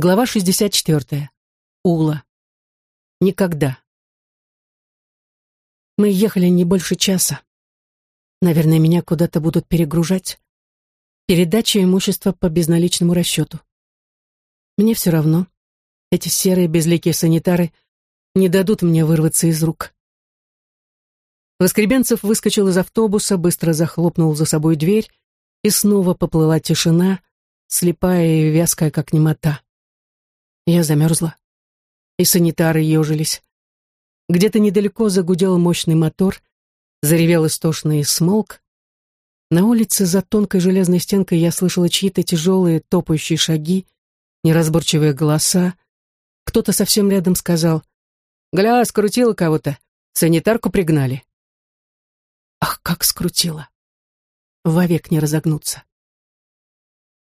Глава 64. Ула. Никогда. Мы ехали не больше часа. Наверное, меня куда-то будут перегружать. Передача имущества по безналичному расчету. Мне все равно. Эти серые безликие санитары не дадут мне вырваться из рук. Воскребенцев выскочил из автобуса, быстро захлопнул за собой дверь, и снова поплыла тишина, слепая и вязкая, как немота. Я замерзла. И санитары ежились. Где-то недалеко загудел мощный мотор, заревел истошный смолк. На улице за тонкой железной стенкой я слышала чьи-то тяжелые топающие шаги, неразборчивые голоса. Кто-то совсем рядом сказал «Гля, скрутила кого-то, санитарку пригнали». Ах, как скрутила! Вовек не разогнуться.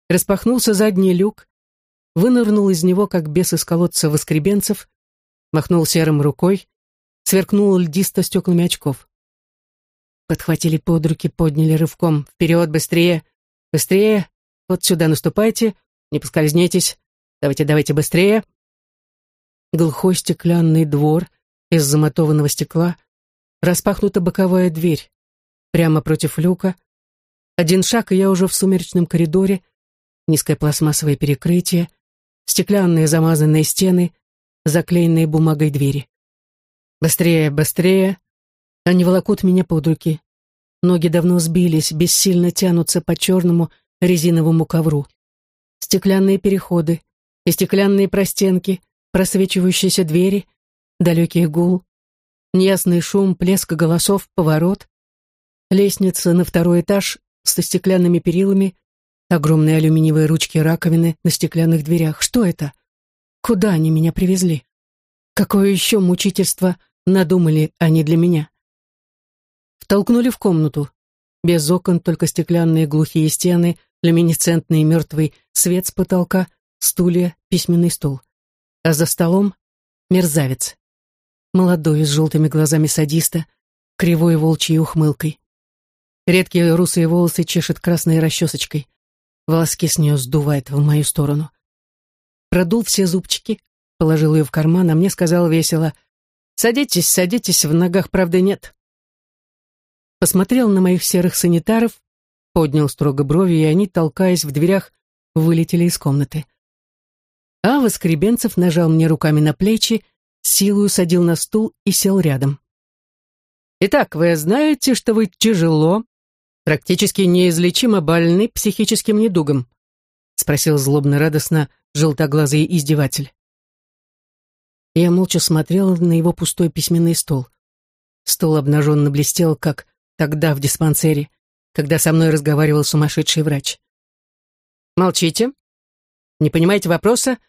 Распахнулся задний люк, вынырнул из него, как бес из колодца воскребенцев, махнул серым рукой, сверкнул льдисто стеклами очков. Подхватили под руки, подняли рывком. «Вперед, быстрее! Быстрее! Вот сюда наступайте! Не поскользнитесь! Давайте, давайте, быстрее!» Глухой стеклянный двор из заматованного стекла, распахнута боковая дверь. Прямо против люка. Один шаг, и я уже в сумеречном коридоре, низкое пластмассовое перекрытие, стеклянные замазанные стены, заклеенные бумагой двери. Быстрее, быстрее. Они волокут меня под руки. Ноги давно сбились, бессильно тянутся по черному резиновому ковру. Стеклянные переходы и стеклянные простенки, просвечивающиеся двери, далекий гул, неясный шум, плеск голосов, поворот, лестница на второй этаж со стеклянными перилами, Огромные алюминиевые ручки раковины на стеклянных дверях. Что это? Куда они меня привезли? Какое еще мучительство надумали они для меня? Втолкнули в комнату. Без окон, только стеклянные глухие стены, люминесцентный мертвый свет с потолка, стулья, письменный стол. А за столом мерзавец. Молодой, с желтыми глазами садиста, кривой волчьей ухмылкой. Редкие русые волосы чешет красной расчесочкой. Волоски с нее сдувает в мою сторону. Продул все зубчики, положил ее в карман, а мне сказал весело, «Садитесь, садитесь, в ногах правды нет». Посмотрел на моих серых санитаров, поднял строго брови, и они, толкаясь в дверях, вылетели из комнаты. А Воскребенцев нажал мне руками на плечи, силою садил на стул и сел рядом. «Итак, вы знаете, что вы тяжело, практически неизлечимо больны психическим недугом?» — спросил злобно-радостно желтоглазый издеватель. Я молча смотрела на его пустой письменный стол. Стол обнаженно блестел, как тогда в диспансере, когда со мной разговаривал сумасшедший врач. «Молчите? Не понимаете вопроса?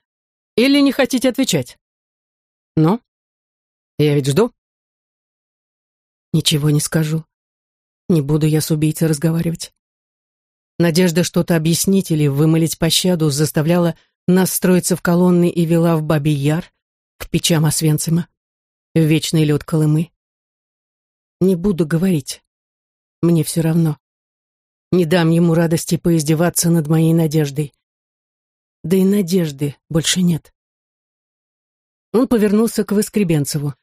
Или не хотите отвечать?» «Ну? Я ведь жду». «Ничего не скажу. Не буду я с убийцей разговаривать. Надежда что-то объяснить или вымолить пощаду заставляла нас строиться в колонны и вела в Бабий Яр, к печам Освенцима, в вечный лед Колымы. Не буду говорить. Мне все равно. Не дам ему радости поиздеваться над моей надеждой. Да и надежды больше нет. Он повернулся к Воскребенцеву.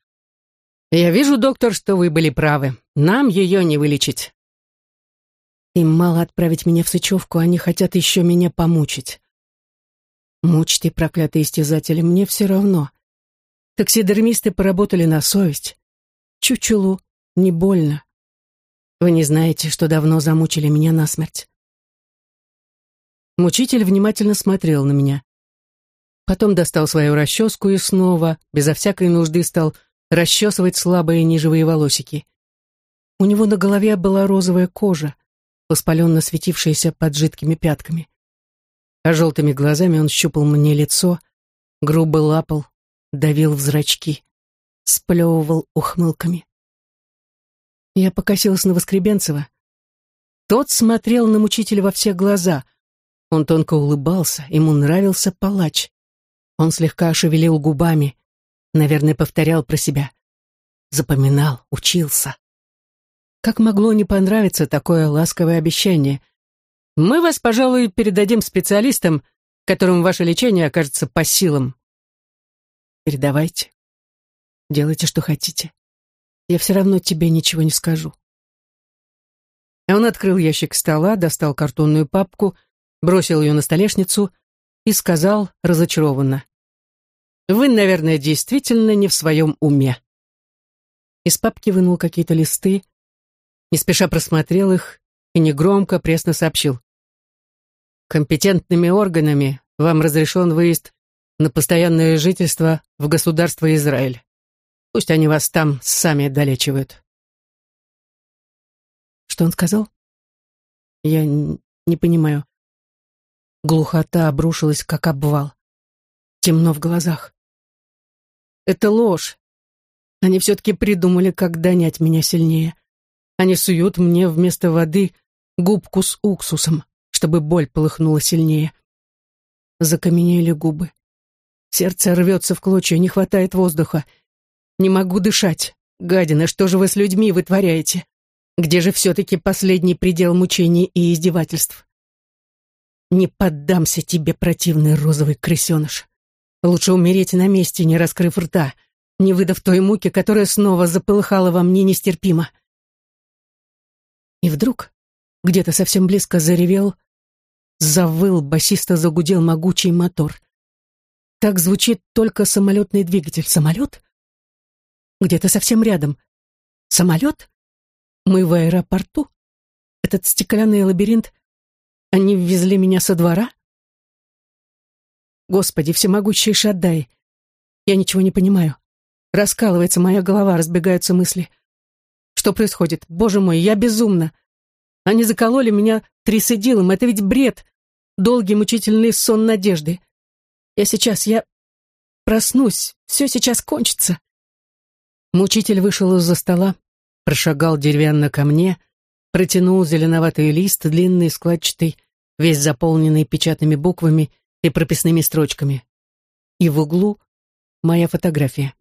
«Я вижу, доктор, что вы были правы. Нам ее не вылечить». Им мало отправить меня в Сычевку, они хотят еще меня помучить. Мучьте, проклятые истязатели, мне все равно. Таксидермисты поработали на совесть. Чучелу не больно. Вы не знаете, что давно замучили меня насмерть. Мучитель внимательно смотрел на меня. Потом достал свою расческу и снова, безо всякой нужды, стал расчесывать слабые нижевые волосики. У него на голове была розовая кожа, воспаленно светившаяся под жидкими пятками. А желтыми глазами он щупал мне лицо, грубо лапал, давил в зрачки, сплевывал ухмылками. Я покосилась на Воскребенцева. Тот смотрел на мучителя во все глаза. Он тонко улыбался, ему нравился палач. Он слегка шевелил губами, Наверное, повторял про себя. Запоминал, учился. Как могло не понравиться такое ласковое обещание? Мы вас, пожалуй, передадим специалистам, которым ваше лечение окажется по силам. Передавайте. Делайте, что хотите. Я все равно тебе ничего не скажу. Он открыл ящик стола, достал картонную папку, бросил ее на столешницу и сказал разочарованно. «Вы, наверное, действительно не в своем уме». Из папки вынул какие-то листы, не спеша просмотрел их и негромко, пресно сообщил. «Компетентными органами вам разрешен выезд на постоянное жительство в государство Израиль. Пусть они вас там сами долечивают». Что он сказал? Я не понимаю. Глухота обрушилась, как обвал. Темно в глазах. Это ложь. Они все-таки придумали, как донять меня сильнее. Они суют мне вместо воды губку с уксусом, чтобы боль полыхнула сильнее. Закаменели губы. Сердце рвется в клочья, не хватает воздуха. Не могу дышать. Гадина, что же вы с людьми вытворяете? Где же все-таки последний предел мучений и издевательств? Не поддамся тебе, противный розовый крысеныш. Лучше умереть на месте, не раскрыв рта, не выдав той муки, которая снова заполыхала во мне нестерпимо. И вдруг где-то совсем близко заревел, завыл, басисто загудел могучий мотор. Так звучит только самолетный двигатель. Самолет? Где-то совсем рядом. Самолет? Мы в аэропорту? Этот стеклянный лабиринт? Они ввезли меня со двора? Господи, всемогущий Шаддай! Я ничего не понимаю. Раскалывается моя голова, разбегаются мысли. Что происходит? Боже мой, я безумна. Они закололи меня трисидилом. Это ведь бред. Долгий мучительный сон надежды. Я сейчас, я проснусь. Все сейчас кончится. Мучитель вышел из-за стола, прошагал деревянно ко мне, протянул зеленоватый лист, длинный, складчатый, весь заполненный печатными буквами и прописными строчками. И в углу моя фотография.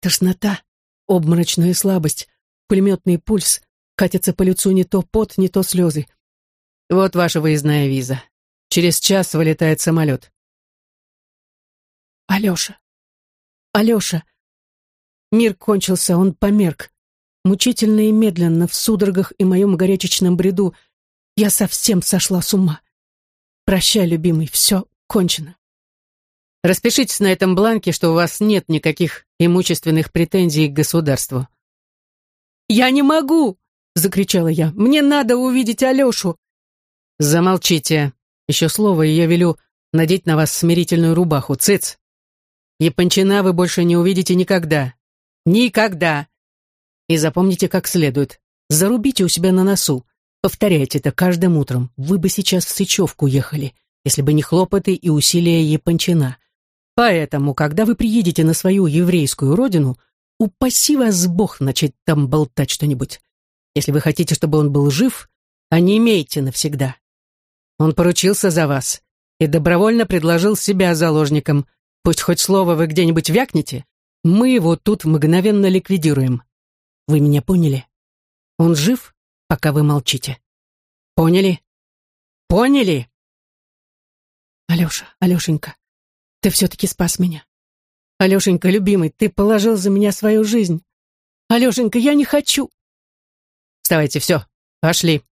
Тошнота, обморочная слабость, пулеметный пульс, катится по лицу не то пот, не то слезы. Вот ваша выездная виза. Через час вылетает самолет. Алеша, Алеша, Мир кончился, он померк. Мучительно и медленно, в судорогах и моем горячечном бреду, я совсем сошла с ума. Прощай, любимый, все кончено. Распишитесь на этом бланке, что у вас нет никаких имущественных претензий к государству. «Я не могу!» — закричала я. «Мне надо увидеть Алешу!» «Замолчите. Еще слово, и я велю надеть на вас смирительную рубаху. Цыц! Япончина вы больше не увидите никогда. Никогда. И запомните как следует. Зарубите у себя на носу. Повторяйте это каждым утром. Вы бы сейчас в Сычевку ехали, если бы не хлопоты и усилия Япончина. Поэтому, когда вы приедете на свою еврейскую родину, упаси вас Бог начать там болтать что-нибудь. Если вы хотите, чтобы он был жив, а не имейте навсегда. Он поручился за вас и добровольно предложил себя заложником. Пусть хоть слово вы где-нибудь вякнете, мы его тут мгновенно ликвидируем. Вы меня поняли? Он жив, пока вы молчите. Поняли? Поняли? Алеша, Алешенька, ты все-таки спас меня. Алешенька, любимый, ты положил за меня свою жизнь. Алешенька, я не хочу. Вставайте, все, пошли.